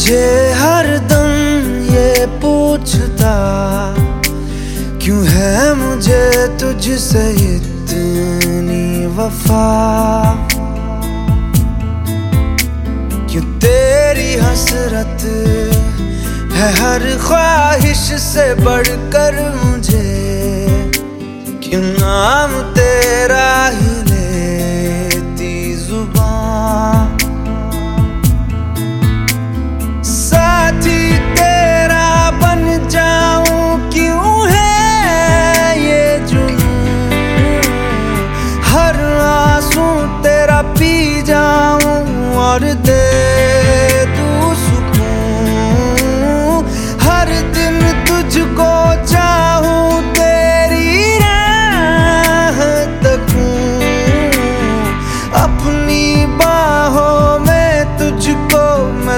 मुझे हर दम ये पूछता, क्यों है मुझे तुझसे इतनी वफा? क्यों तेरी हसरत है हर ख्वाहिश से बढ़कर मुझे? क्यों नाम तेरा ही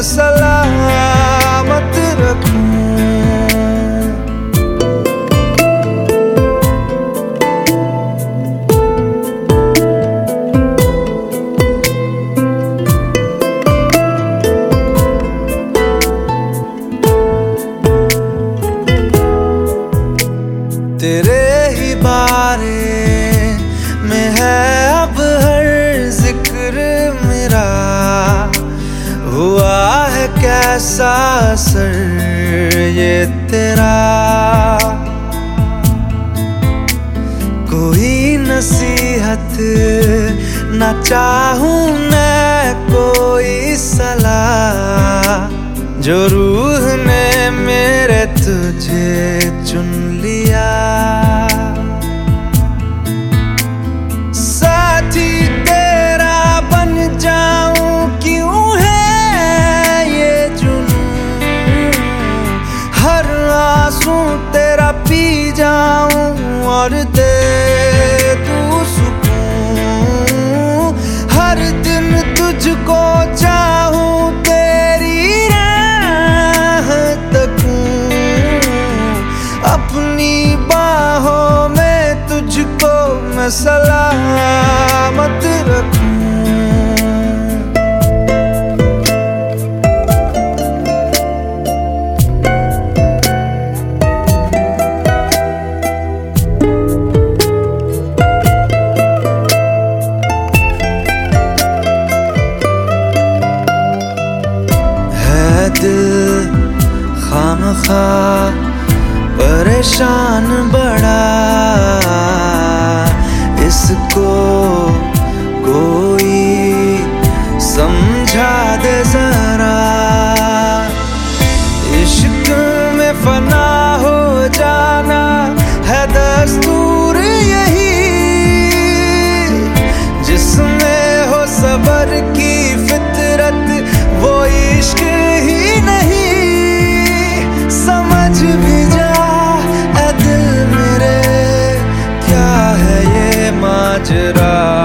मैं तेरा। कोई नसीहत न चाहू मैं कोई सलाह। जो रूह ने मेरे तुझे चुन लिया। और दे तू सुकून। हर दिन तुझको चाहूँ तेरी राह तकूं। अपनी बाहों में तुझको मैं परेशान should